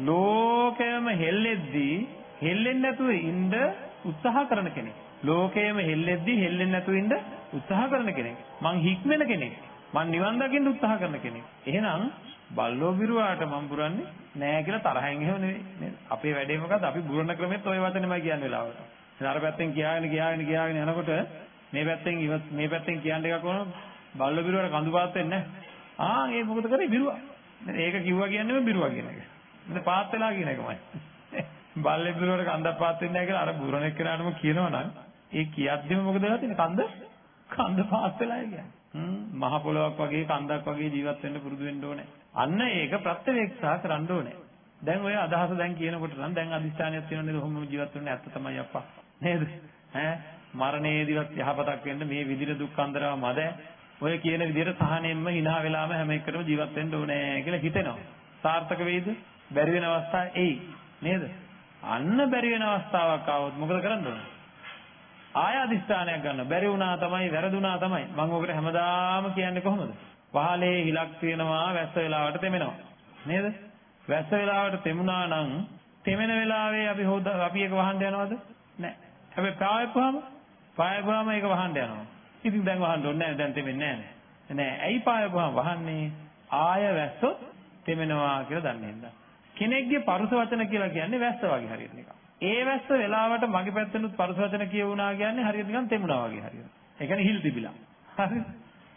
ලෝකයම හෙල්ලෙද්දී හෙල්ලෙන්නේ නැතුව ඉන්න උත්සාහ කරන කෙනෙක්. ලෝකයම හෙල්ලෙද්දී හෙල්ලෙන්නේ නැතුව ඉන්න උත්සාහ කරන කෙනෙක්. මං හික්මෙන කෙනෙක්. මං නිවන් දකින්න උත්සාහ කරන කෙනෙක්. එහෙනම් බල්ලෝ බිරුවාට මං පුරන්නේ නෑ කියලා තරහෙන් එහෙම නෙවෙයි නේද? අපේ වැඩේ මොකද්ද? අපි බුරන ක්‍රමෙත් ওই වචනේමයි කියන්නේ වෙලාවට. අර පැත්තෙන් කියාගෙන කියාගෙන කියාගෙන යනකොට මේ පැත්තෙන් මේ පැත්තෙන් කියන්න එකක් වුණා බල්ලෝ බිරුවාට කඳු පාත් වෙන්නේ නැහැ. ආ ඒ මොකද කරේ බිරුවා. ඒක කිව්වා කියන්නේ බිරුවා කියන එක. මෙතන පාත් වෙලා කියන එකමයි. [laughs] බල්ලේ බිරුවට කන්දක් පාත් වෙන්නේ නැහැ කියලා අර බුරණ එක්කනටම කියනවනම් ඒ කියද්දිම මොකද වෙලා තියෙන්නේ? කන්ද කන්ද පාත් වෙලා කියන්නේ. හ්ම් මහ පොළොවක් වගේ කන්දක් වගේ ජීවත් වෙන්න පුරුදු වෙන්න ඕනේ. අන්න ඒක ප්‍රත්‍යවේක්ෂා කරන්න ඕනේ. දැන් ඔය අදහස දැන් කියනකොට නම් දැන් අදිස්ථානයක් තියෙනවා නේද? ඔහොම ජීවත් වෙන්න ඇත්ත තමයි අප්පා. නේද? ඈ මරණයේදීවත් යහපතක් වෙන්න මේ විදිහට දුක් අන්දරව මැද ඔය කියන විදිහට සහනෙන්ම hina වෙලාම හැම එකටම ජීවත් වෙන්න ඕනේ කියලා හිතෙනවා. සාර්ථක වෙයිද? බැරි වෙන අවස්ථා එයි. නේද? අන්න බැරි වෙන අවස්ථාවක් ආවොත් මොකද කරන්න ඕන? ආය අදිස්ථානයක් ගන්න. බැරි වුණා තමයි, වැරදුනා තමයි. මම ඔකට හැමදාම කියන්නේ කොහොමද? වහලේ හිලක් තියෙනවා, වැස්ස වෙලාවට තෙමෙනවා. නේද? වැස්ස වෙලාවට තෙමුණා නම් තෙමෙන වෙලාවේ අපි හොද අපි ඒක වහන්න යනවද? නැහැ. හැබැයි පායපුවාම පායපුවාම ඒක වහන්න යනවා. ඉතින් දැන් වහන්න ඕනේ නැහැ. දැන් තෙමෙන්නේ නැහැ. නෑ. ඇයි පායපුවාම වහන්නේ? ආය වැස්සොත් තෙමෙනවා කියලා දන්නේ නැහැ. කෙනෙක්ගේ පරුස වචන කියලා කියන්නේ වැස්ස වගේ හරියට නිකන්. ඒ වැස්ස වෙලාවට මගේ පැත්තෙනුත් පරුස වචන කියවුණා කියන්නේ හරියට නිකන් තෙමුණා වගේ හරියට. ඒ කියන්නේ හිල් තිබිලා. හරිද?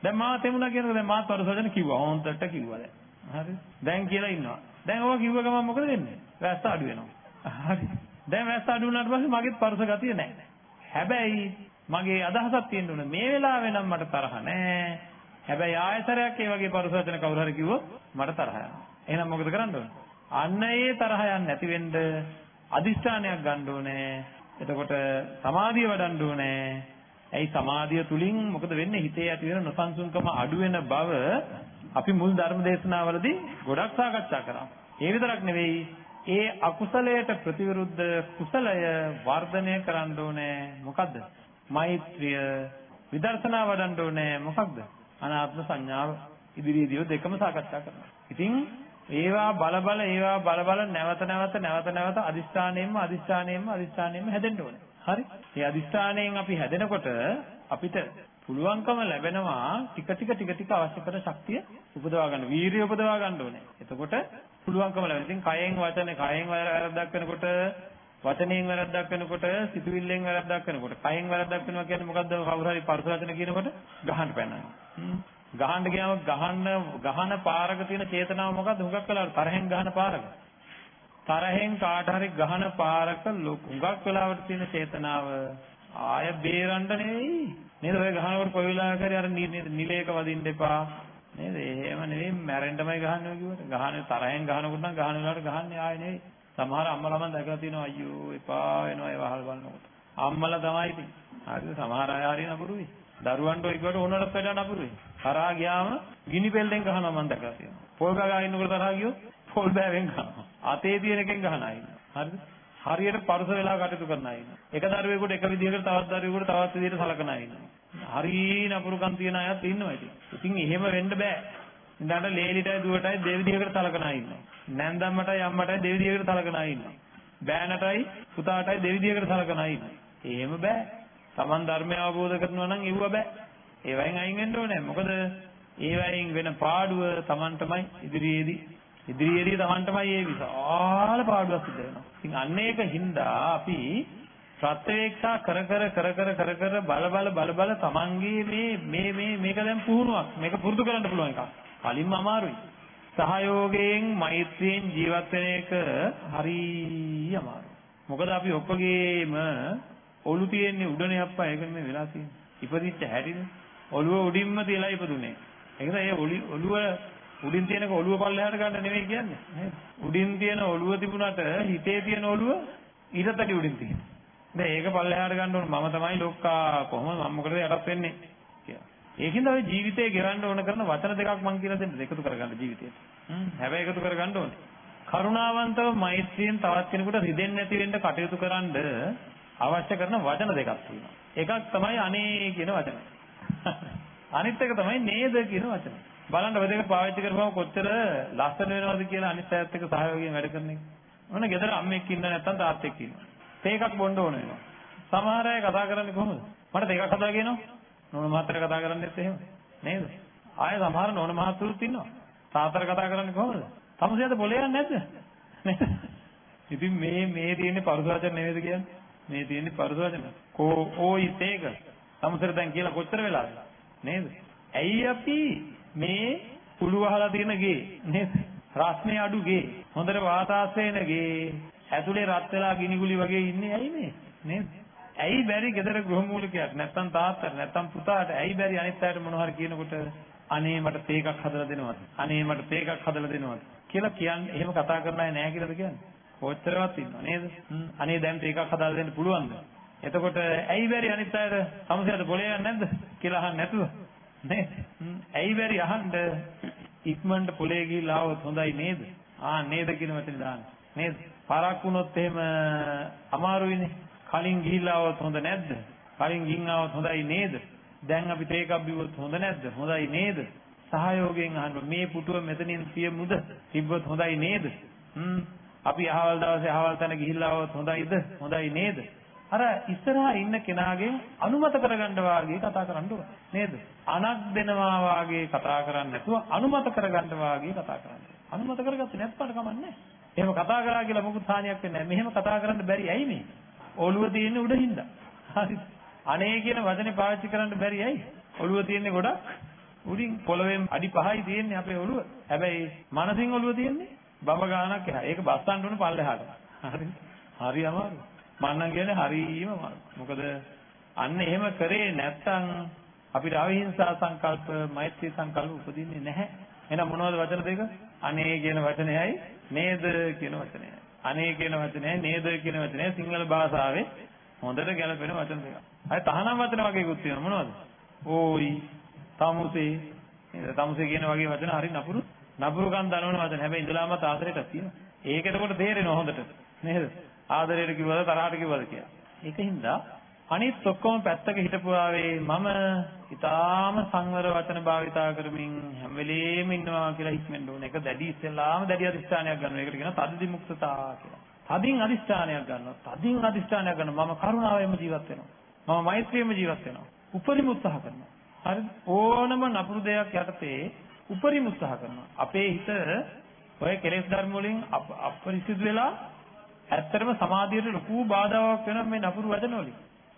දැන් මා තෙමුණා කියනකොට දැන් මාත් පරුස වචන කිව්වා. හොන්ටට කිව්වා දැන්. හරිද? දැන් කියලා ඉන්නවා. දැන් ඔය කිව්ව ගමන් මොකද වෙන්නේ? වැස්ස අඩු වෙනවා. හරි. දැන් වැස්ස අඩු වුණාට පස්සේ මගේත් පරුස ගතිය නැහැ. හැබැයි මගේ අදහසක් තියෙන්න ඕනේ මේ වෙලාවේ නම් මට තරහ නැහැ. හැබැයි ආයතරයක් ඒ වගේ පරුස වචන කවුරු හරි කිව්වොත් මට තරහ යනවා. එහෙනම් මොකද කරන්න ඕනේ? අන්න ඒ තරහ යන්නේ නැති වෙන්න අදිෂ්ඨානයක් ගන්න ඕනේ. එතකොට සමාධිය වඩන්න ඕනේ. ඇයි සමාධිය තුලින් මොකද වෙන්නේ? හිතේ ඇති වෙන නොසන්සුන්කම අඩු වෙන බව අපි මුල් ධර්ම දේශනාවලදී ගොඩක් සාකච්ඡා කරා. ඒ විතරක් නෙවෙයි ඒ අකුසලයට ප්‍රතිවිරුද්ධ කුසලය වර්ධනය කරන්න ඕනේ. මොකද්ද? මෛත්‍රිය විදර්ශනා වඩන්න ඕනේ. මොකක්ද? අනාත්ම සංඥාව ඉදිරියේදී දෙකම සාකච්ඡා කරනවා. ඉතින් ඒවා බල බල ඒවා බල බල නැවත නැවත නැවත නැවත අදිස්ථාණයෙන්ම අදිස්ථාණයෙන්ම අදිස්ථාණයෙන්ම හැදෙන්න ඕනේ. හරි? මේ අදිස්ථාණයෙන් අපි හැදෙනකොට අපිට පුළුවන්කම ලැබෙනවා ටික ටික ටික ටික අවශ්‍ය කරන ශක්තිය උපදවා ගන්න. වීරිය උපදවා ගන්න ඕනේ. එතකොට පුළුවන්කම ලැබෙනවා. ඉතින් කයෙන් වචනේ කයෙන් වැරද්දක් වෙනකොට වචනයෙන් වැරද්දක් වෙනකොට සිතුවිල්ලෙන් වැරද්දක් වෙනකොට කයෙන් වැරද්දක් වෙනවා කියන්නේ මොකද්ද? කවුරු හරි පරස වචන කියනකොට ගහන්න පැනනවා. ගහන්න ගියාම ගහන්න ගහන පාරක තියෙන චේතනාව මොකද්ද? හුඟක් වෙලාවට තරහෙන් ගහන පාරක. තරහෙන් කාට හරි ගහන පාරක හුඟක් වෙලාවට තියෙන චේතනාව ආය බේරන්න නෙවෙයි. නේද? ඔය ගහනකොට කොයි වෙලාවක හරි අර නිලයක වදින්න එපා. නේද? එහෙම නෙවෙයි මැරෙන්නමයි ගහන්නේ කිව්වට. ගහන්නේ තරහෙන් ගහනකොට නම් ගහන වෙලාවට ගහන්නේ ආයේ නෙවෙයි. සමහර අම්මලා මම දැකලා තියෙනවා අයියෝ එපා වෙනවා ඒව අහල් බලනකොට. අම්මලා තමයි ඉතින්. හරිද? සමහර අය හරිය නපුරුයි. දරුවන්ට ඔය කොට ඕනකට වඩා නපුරුයි. තරහා ගියාම ගිනි පෙල්ලෙන් ගහනවා මම දැකලා තියෙනවා. පොල් ගගා ඉන්නකොට තරහා ගියොත් පොල් බෑවෙන් ගහනවා. අතේ තියෙන එකෙන් ගහන අය ඉන්නවා. හරිද? හරියට පරුස වෙලා කටයුතු කරන අය ඉන්නවා. එක දරුවෙකුට එක විදිහකට තවත් දරුවෙකුට තවත් විදිහකට සලකන අය ඉන්නවා. හරි නපුරුකම් තියන අයත් ඉන්නවා ඉතින්. ඉතින් එහෙම වෙන්න බෑ. ඉඳන් ලේලිටයි දුවටයි දෙවිදිහකට සලකන අය ඉන්නවා. නැන්දම්මටයි අම්මටයි දෙවිදිහකට සලකන අය ඉන්නවා. බෑනටයි පුතාටයි දෙවිදිහකට සලකන අය ඉන්නවා. එහෙම බෑ. Taman ධර්මය අවබෝධ කරනවා නම් ඉවුව බෑ. ඒවයින් අයින් වෙන්න ඕනේ. මොකද ඒවයින් වෙන පාඩුව Tamanටමයි ඉදිරියේදී ඉදිරියේදී Tamanටමයි ඒ විශාල පාඩුවක් සිද්ධ වෙනවා. ඉතින් අන්න ඒක හින්දා අපි ප්‍රත්‍යක්ෂා කර කර කර කර කර කර බල බල බල බල Tamanගේ මේ මේ මේ මේක දැන් පුහුණුවක්. මේක පුරුදු කරන්න පුළුවන් එකක්. කලින්ම අමාරුයි. සහයෝගයෙන් මෛත්‍රියෙන් ජීවත් වෙන එක හරිය අමාරුයි. මොකද අපි ඔක්කොගේම ඔලු තියෙන්නේ උඩනේ අප්පා ඒක නෙමෙයි වෙලා තියෙන්නේ. ඉපදිච්ච හැටිනේ. ඔළුව උඩින්ම තියලා ඉපදුනේ. ඒක නිසා ඒ ඔළුව උඩින් තියෙනක ඔළුව පල්ලෙහාට ගන්න නෙමෙයි කියන්නේ. නේද? උඩින් තියෙන ඔළුව තිබුණාට හිතේ තියෙන ඔළුව ඊටතට උඩින් තියෙනවා. දැන් ඒක පල්ලෙහාට ගන්න ඕන මම තමයි ලොක්කා කොහොමද මම මොකටද යටත් වෙන්නේ කියලා. ඒකින්ද ඔය ජීවිතේ ගෙවන්න ඕන කරන වචන දෙකක් මම කියලා දෙන්න එකතු කරගන්න ජීවිතේට. හැබැයි එකතු කරගන්න ඕනේ. කරුණාවන්තව මෛත්‍රියෙන් තවත් කෙනෙකුට රිදෙන්නේ නැති වෙන්න කටයුතු කරන්න අවශ්‍ය කරන වචන දෙකක් තියෙනවා. එකක් තමයි අනේ කියන වචන. අනිත් එක තමයි නේද කියන වචන. බලන්න ඔය දෙක පාවිච්චි කරපුවම කොච්චර ලස්සන වෙනවද කියලා අනිත් අයත් එක්ක සහයෝගයෙන් වැඩ කරන එක. මොන ගෙදර අම්මෙක් ඉන්න නැත්නම් තාත්තෙක් ඉන්නවා. තේකක් බොන්න ඕන වෙනවා. සමහර අය කතා කරන්නේ කොහොමද? මට තේකක් හදා කියනවා. නෝන මහත්තයා කතා කරන්නේත් එහෙම. නේද? ආයෙ සමහර නෝන මහත්තුරුත් ඉන්නවා. තාත්තට කතා කරන්නේ කොහොමද? තමුසෙන්ද පොලේ යන්නේ නැද්ද? නේද? ඉතින් මේ මේ තියෙන්නේ පරුසවචන නෙවෙයිද කියන්නේ? මේ තියෙන්නේ පරුසවචන. කෝ ඕයි තේක. තමුසෙර දැන් කියලා කොච්චර වෙලාද? නේද? ඇයි අපි මේ කුළු වහලා තියෙන ගේ නේද? රස්නේ අඩු ගේ. හොඳට වාතාශ්‍රේන ගේ. ඇතුලේ රත් වෙලා ගිනිගුලි වගේ ඉන්නේ ඇයි මේ? නේද? ඇයි බැරි ගෙදර ගෘහමූලිකයක් නැත්තම් තාත්තට නැත්තම් පුතාට ඇයි බැරි අනිත් අයට මොන හරි කියනකොට අනේ මට තේකක් හදලා දෙනවද? අනේ මට තේකක් හදලා දෙනවද? කියලා කියන්නේ එහෙම කතා කරන අය නැහැ කියලාද කියන්නේ? කොච්චරවත් ඉන්නව නේද? අනේ දැන් තේකක් හදලා දෙන්න පුළුවන්ද? එතකොට ඇයි බැරි අනිත් අයට සමසයට පොලේ යන්නේ නැද්ද කියලා අහන්න නැතුව නේද? ඇයි බැරි අහන්න ඉක්මනට පොලේ ගිහිල්ලා આવොත් හොඳයි නේද? ආ නේද කියන වචනේ දාන්න. නේද? පාරක් වුණොත් එහෙම අමාරුයිනේ. කලින් ගිහිල්ලා આવොත් හොඳ නැද්ද? කලින් ගින් આવොත් හොඳයි නේද? දැන් අපි තේකක් බිව්වොත් හොඳ නැද්ද? හොඳයි නේද? සහයෝගයෙන් අහන්න මේ පුටුව මෙතනින් පියමුද? තිබ්බොත් හොඳයි නේද? අපි අහවල් දවසේ අහවල් තැන ගිහිල්ලා આવොත් හොඳයිද? හොඳයි නේද? අර ඉස්සරහා ඉන්න කෙනාගෙන් අනුමත කරගන්න වාගේ කතා කරන්න ඕන නේද? අනක් දෙනවා වාගේ කතා කරන්නේ නැතුව අනුමත කරගන්න වාගේ කතා කරන්න. අනුමත කරගත්තේ නැත්නම් කමන්නේ. එහෙම කතා කරා කියලා මොකුත් හානියක් වෙන්නේ නැහැ. මෙහෙම කතා කරන්න බැරි ඇයි මේ? ඔළුව තියෙන්නේ උඩින්ද. හරි. අනේ කියන වචනේ පාවිච්චි කරන්න බැරි ඇයි? ඔළුව තියෙන්නේ ගොඩක් උඩින් පොළවෙන් අඩි 5යි තියෙන්නේ අපේ ඔළුව. හැබැයි මනසින් ඔළුව තියෙන්නේ බඹ ගානක් එහා. ඒක බස්සන්න ඕනේ පල්ලෙහාට. හරි. හරි අමාරු. මම නම් කියන්නේ හරිම අමාරු. මොකද අන්න එහෙම කරේ නැත්තම් අපිට අවිහිංසා සංකල්ප, මෛත්‍රී සංකල්ප උපදින්නේ නැහැ. එහෙනම් මොනවද වචන දෙක? අනේ කියන වචනයයි නේද කියන වචනයයි. අනේ කියන වචනයයි නේද කියන වචනයයි සිංහල භාෂාවේ හොඳට ගැලපෙන වචන දෙකක්. අය තහනම් වචන වගේකුත් තියෙනවා මොනවද? ඕයි, තමුසේ, නේද? තමුසේ කියන වගේ වචන හරි නපුරු නපුරුකම් දනවන වචන. හැබැයි ඉඳලාමත් ආදරයටත් තියෙනවා. ඒක එතකොට තේරෙනවා හොඳට. නේද? ආදරයට කිව්වද තරහට කිව්වද කියලා. ඒකින්ද අනිත් ඔක්කොම පැත්තක හිටපුවාවේ මම ඊටාම සංවර වචන භාවිතා කරමින් හැම වෙලෙම ඉන්නවා කියලා හිතෙන්න ඕනේ. ඒක දැඩි ඉස්සෙල්ලාම දැඩි අධිෂ්ඨානයක් ගන්නවා. ඒකට කියනවා තදිදි මුක්තතා කියලා. තදින් අදිෂ්ඨානයක් ගන්නවා. තදින් අදිෂ්ඨානයක් ගන්නවා. මම කරුණාවෙන්ම ජීවත් වෙනවා. මම මෛත්‍රියෙන්ම ජීවත් වෙනවා. උපරිම උත්සාහ කරනවා. හරි ඕනම නපුරු දෙයක් යටතේ උපරිම උත්සාහ කරනවා. අපේ හිත ඔය කෙලෙස් ධර්ම වලින් අපරිසිදු වෙලා ඇත්තටම සමාධියට ලොකු බාධාවක් වෙනවා මේ නපුරු වචන වලින්.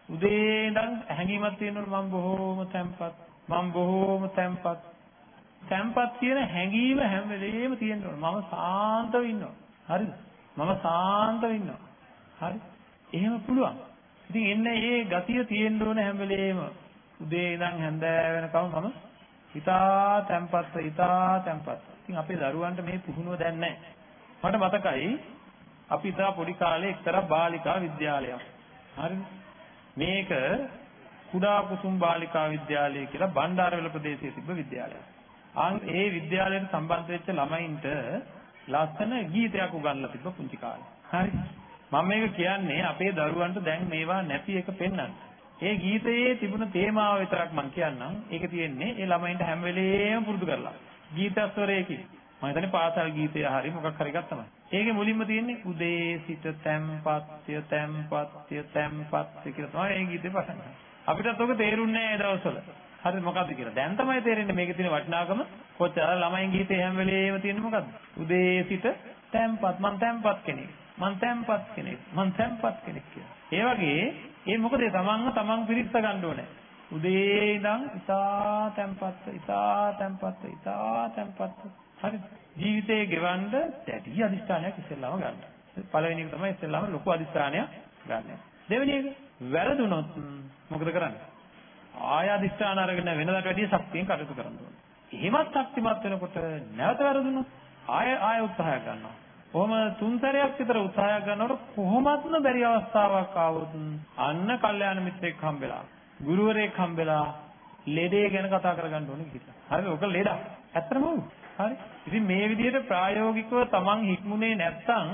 උදේ ඉඳන් හැඟීමක් තියෙනවලු මම බොහෝම තැම්පත්. මම බොහෝම තැම්පත්. තැම්පත් කියන හැඟීම හැම වෙලෙම තියෙන්න ඕන මම සාන්තව ඉන්නවා. හරිද? මම සාන්තව ඉන්නවා. හරි? එහෙම පුළුවන්. ඉතින් එන්න ඒ ගතිය තියෙන්න ඕන හැම වෙලෙම. උදේ ඉඳන් හැන්දෑ වෙනකම් මම හිතා තැම්පත් හිතා තැම්පත් ඉතින් අපේ දරුවන්ට මේ පුහුණුව දැන් නැහැ. මට මතකයි අපි ඉතා පොඩි කාලේ එක්තරා බාලිකා විද්‍යාලයක් හරිද මේක කුඩා කුසුම් බාලිකා විද්‍යාලය කියලා බණ්ඩාරවැල ප්‍රදේශයේ තිබ්බ විද්‍යාලයක්. ආන් ඒ විද්‍යාලයට සම්බන්ධ වෙච්ච ළමයින්ට ලස්සන ගීතයක් උගන්වලා තිබ්බ පුංචි කාලේ. හරි. මම මේක කියන්නේ අපේ දරුවන්ට දැන් මේවා නැති එක පෙන්වන්න. ඒ ගීතයේ තිබුණ තේමාව විතරක් මම කියන්නම්. ඒක තියෙන්නේ ඒ ළමයින්ට හැම වෙලේම පුරුදු කරලා. ගීතස්වරයකින් මම හිතන්නේ පාසල් ගීතය හරි මොකක් හරි එකක් තමයි. ඒකේ මුලින්ම තියෙන්නේ උදේ සිට තැම්පත්ය තැම්පත්ය තැම්පත්ය කියලා තමයි මේ ගීතේ පටන් ගන්නේ. අපිටත් ඔක තේරුන්නේ නැහැ ඒ දවස්වල. හරිද මොකද්ද කියලා. දැන් තමයි තේරෙන්නේ මේකේ තියෙන වටිනාකම කොච්චර ළමයින් ගීතේ හැම වෙලේම තියෙන්නේ මොකද්ද? උදේ සිට තැම්පත් මං තැම්පත් කෙනෙක්. මං තැම්පත් කෙනෙක්. මං තැම්පත් කෙනෙක් කියලා. ඒ වගේ ඒ මොකද තමන්ව තමන් පිරික්ස ගන්න ඕනේ. උදේ ඉඳන් ඉතා තැම්පත් ඉතා තැම්පත් ඉතා තැම්පත් හරි ජීවිතේ ගෙවන්න දැඩි අදිස්ථානයක් ඉස්සෙල්ලාම ගන්න. පළවෙනි එක තමයි ඉස්සෙල්ලාම ලොකු අදිස්ථානයක් ගන්න. දෙවෙනි එක වැරදුනොත් මොකද කරන්නේ? ආය අදිස්ථාන අරගෙන වෙනදාට වැඩිය ශක්තියෙන් කටයුතු කරන්න ඕනේ. එහෙමත් ශක්තිමත් වෙනකොට නැවත වැරදුනොත් ආය ආය උත්සාහය ගන්නවා. කොහොම තුන්තරයක් විතර උත්සාහයක් ගන්නකොට කොහොමත්ම බැරි අවස්ථාවක් ආවොත් අන්න කල්යාණ මිත්‍රෙක් හම්බෙලා ගුරුවරයෙක් හම්බෙලා ලෙඩේ ගැන කතා කරගන්න ඕනේ කියලා. හරිද? ඔක ලෙඩක්. ඇත්තම ඔව්. හරි. ඉතින් මේ විදිහට ප්‍රායෝගිකව තමන් හික්මුනේ නැත්නම්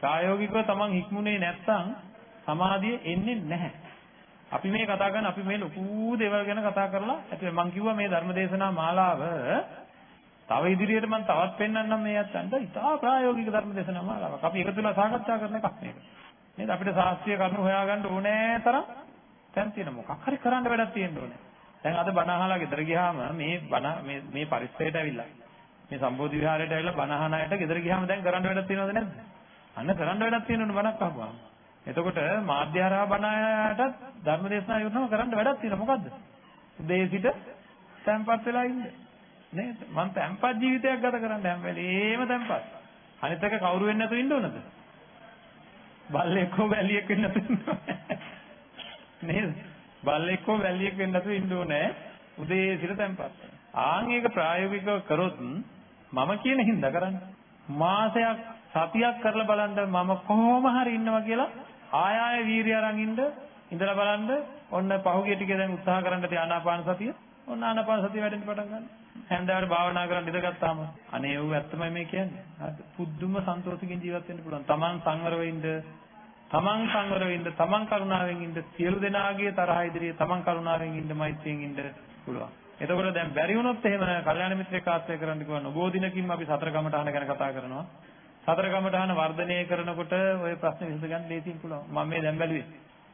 ප්‍රායෝගිකව තමන් හික්මුනේ නැත්නම් සමාධිය එන්නේ නැහැ. අපි මේ කතා කරන අපි මේ ලොකු දේවල් ගැන කතා කරලා ඇත්තට මම කිව්වා මේ ධර්මදේශනා මාලාව තව ඉදිරියට මම තවත් පෙන්වන්නම් මේ යත්තන්ට ඉතා ප්‍රායෝගික ධර්මදේශනා මාලාවක්. අපි එකතුලා සාකච්ඡා කරන එකක් මේක. නේද? අපිට ශාස්ත්‍රීය කරුණු හොයාගන්න ඕනෑ තරම් දැන් තියෙන මොකක් හරි කරන්න වැඩක් තියෙන්න ඕනේ. දැන් අද බණ අහලා ගෙදර ගියාම මේ බණ මේ මේ පරිස්සමයට ඇවිල්ලා මේ සම්බෝධි විහාරයට ඇවිල්ලා බණ අහන අයට ගෙදර ගියාම දැන් කරන්න වැඩක් තියෙනවද නැද්ද? අන්න කරන්න වැඩක් තියෙනවනේ බණක් අහපුවාම. එතකොට මාධ්‍ය හරහා බණ අයටත් ධර්ම දේශනා යොදනම කරන්න වැඩක් තියෙනවා මොකද්ද? උදේ සිට තැම්පත් වෙලා ඉන්න. නේද? මං තැම්පත් ජීවිතයක් ගත කරන්න හැම වෙලේම තැම්පත්. අනිත් එක කවුරු වෙන්නේ නැතුව ඉන්න ඕනද? බල්ලෙක් හෝ බැලියෙක් වෙන්න නැතුව ඉන්න නේද? බල්ලෙක් හෝ බැලියෙක් වෙන්න නැතුව ඉන්න ඕනේ. උදේ සිට තැම්පත්. ආන් ඒක ප්‍රායෝගිකව කරොත් මම කියන හින්දා කරන්නේ. මාසයක් සතියක් කරලා බලන්න මම කොහොම හරි ඉන්නවා කියලා ආය ආය වීරිය අරන් ඉන්න ඉඳලා බලන්න ඔන්න පහුගිය ටිකේ දැන් උත්සාහ කරන්න තිය ආනාපාන සතිය. ඔන්න ආනාපාන සතිය වැඩෙන්න පටන් ගන්න. හැන්දාවට භාවනා කරන් ඉඳගත්තාම අනේ ඌ ඇත්තමයි මේ කියන්නේ. හරි. පුදුම සන්තෝෂකින් ජීවත් වෙන්න පුළුවන්. Taman සංවරව ඉන්න තමන් සංවරව ඉන්න තමන් කරුණාවෙන් ඉන්න සියලු දෙනාගේ තරහ ඉදිරියේ තමන් කරුණාවෙන් ඉන්න මෛත්‍රියෙන් ඉන්න පුළුවන්. එතකොට දැන් බැරි වුණොත් එහෙම කල්යාණ මිත්‍රයෙක් ආශ්‍රය කරන්න කිව්වා නබෝ දිනකින් අපි සතර කමඨහන ගැන කතා කරනවා. සතර කමඨහන වර්ධනය කරනකොට ওই ප්‍රශ්නේ විසඳගන්න දෙයින් පුළුවන්. මම මේ දැන් බැලුවේ.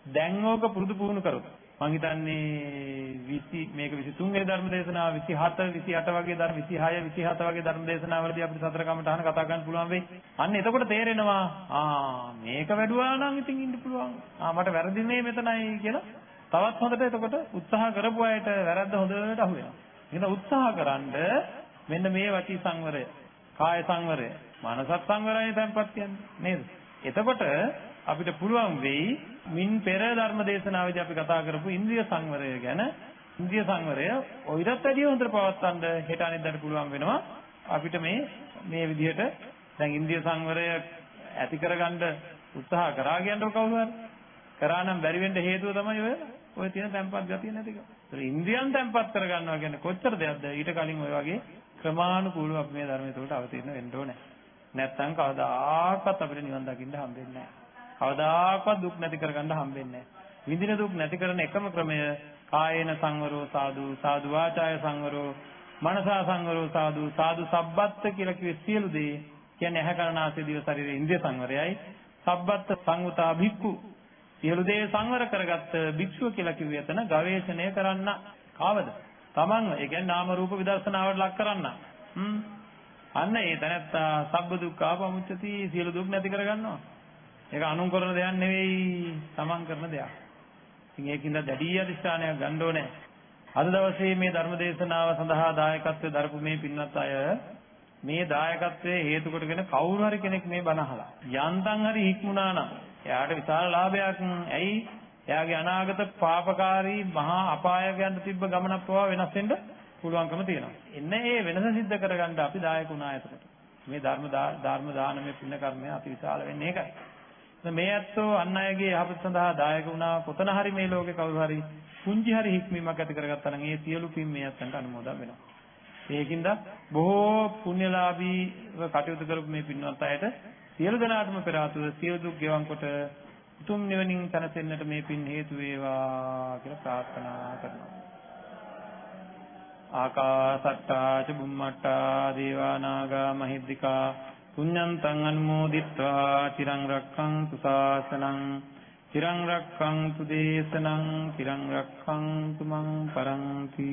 දැන් ඕක පුරුදු පුහුණු කරොත් මම හිතන්නේ 20 මේක 23 වෙනි ධර්ම දේශනාව 27 28 වගේ ධර්ම 26 27 වගේ ධර්ම දේශනාවලදී අපිට සතර කමඨහන කතා කරන්න පුළුවන් වෙයි. අන්න එතකොට තේරෙනවා ආ මේක වැඩුවා නම් ඉතින් ඉන්න පුළුවන්. ආ මට වැරදිනේ මෙතනයි කියලා තවත් හොඳට එතකොට උත්සාහ කරපු අයට වැරද්ද හොඳට අහු වෙනවා. එහෙනම් උත්සාහ කරන්ඩ මෙන්න මේ වචී සංවරය, කාය සංවරය, මානසත් සංවරය tempත් කියන්නේ නේද? එතකොට අපිට පුළුවන් වෙයි මින් පෙර ධර්ම දේශනාවේදී අපි කතා කරපු ඉන්ද්‍රිය සංවරය ගැන ඉන්ද්‍රිය සංවරය ඔයිරත් වැඩිය හොඳට පවත්වන්න හෙට අනිද්දාට පුළුවන් වෙනවා අපිට මේ මේ විදිහට දැන් ඉන්ද්‍රිය සංවරය ඇති කරගන්න උත්සාහ කරා කියනකොට කවුරු හරි කරා නම් බැරි වෙන්න හේතුව තමයි ඔය ඔය තියෙන තැම්පත් ගතිය නැතිකම. ඒතර ඉන්ද්‍රියන් තැම්පත් කරගන්නවා කියන්නේ කොච්චර දෙයක්ද ඊට කලින් ඔය වගේ ක්‍රමානුකූලව අපි මේ ධර්මයේ තුලට අවතීර්ණ වෙන්න ඕනේ. නැත්තම් කවදාකවත් අපිට නිවන් දකින්න හම්බෙන්නේ නැහැ. කවදාකවත් දුක් නැති කරගන්න හම්බෙන්නේ නැහැ. විඳින දුක් නැති කරන එකම ක්‍රමය කායේන සංවරෝ සාදු සාදු වාචාය සංවරෝ මනසා සංවරෝ සාදු සාදු සබ්බත්ත කියලා කිව්වේ සියලු දේ කියන්නේ ඇහැ කරනාසය දිව ශරීර ඉන්ද්‍රිය සංවරයයි සබ්බත්ත සංවතා භික්ඛු සියලු දේ සංවර කරගත්ත භික්ෂුව කියලා කිව්වේ එතන ගවේෂණය කරන්න. කාවද? තමන්ව ඒ කියන්නේ නාම රූප විදර්ශනාවට ලක් කරන්න. හ්ම්. අන්න ඒ තැනත්තා සබ්බ දුක්ඛ ආපමුච්චති සියලු දුක් නැති කරගන්නවා. ඒක අනුන් කරන දෙයක් නෙවෙයි තමන් කරන දෙයක්. ඉතින් ඒකින්ද දැඩි අධිෂ්ඨානයක් ගන්න ඕනේ. අද දවසේ මේ ධර්ම දේශනාව සඳහා දායකත්වයෙන් දරපු මේ පින්වත් අය මේ දායකත්වයේ හේතු කොටගෙන කවුරු හරි කෙනෙක් මේ බණ අහලා යන්තම් හරි හික්මුණා නම් එයාට විශාල ලාභයක්. ඇයි? එයාගේ අනාගත පාපකාරී මහා අපායයන්ට තිබ්බ ගමනක් පවා වෙනස් වෙන්න පුළුවන්කම තියෙනවා. එන්න ඒ වෙනස සිද්ධ කරගන්න අපි දායක වුණා එතකොට. මේ ධර්ම ධර්ම දානමය පුණ්‍ය කර්මය අති විශාල වෙන්නේ ඒකයි. මේ ඇත්තෝ අන් අයගේ යහපත සඳහා දායක වුණා කොතන හරි මේ ලෝකේ කවුරු හරි කුංචි හරි හික්මීමක් ඇති කරගත්තා නම් ඒ සියලු පින් මේ ඇත්තන්ට අනුමෝදන් වෙනවා. ඒකින්ද බොහෝ පුණ්‍යලාභීව කටයුතු කරපු මේ පින්වත් අයට සියලු දෙනාටම පෙර ආතුව සියලු දුක් ගෙවන් කොට උතුම් නිවනින් සැනසෙන්නට මේ පින් හේතු වේවා කියලා ප්‍රාර්ථනා කරනවා. ආකාසට්ටා ච බුම්මට්ටා දේවා නාග මහිද්దికා පුඤ්ඤන්තං අනුමෝදිත්වා තිරං රක්ඛන්තු ශාසනං තිරං රක්ඛන්තු දේශනං තිරං රක්ඛන්තු මං පරන්ති